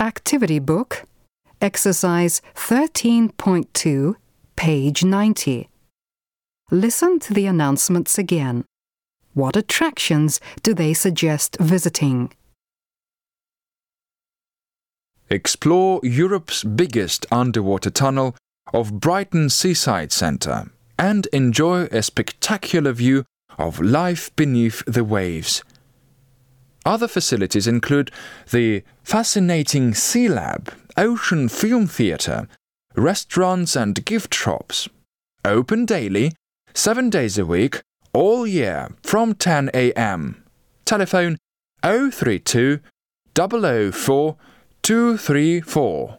Activity Book, Exercise 13.2, page 90. Listen to the announcements again. What attractions do they suggest visiting? Explore Europe's biggest underwater tunnel of Brighton Seaside Centre and enjoy a spectacular view of life beneath the waves. Other facilities include the fascinating Sea Lab, Ocean Film Theatre, restaurants and gift shops. Open daily, seven days a week, all year from 10 a.m. Telephone 032 004 234.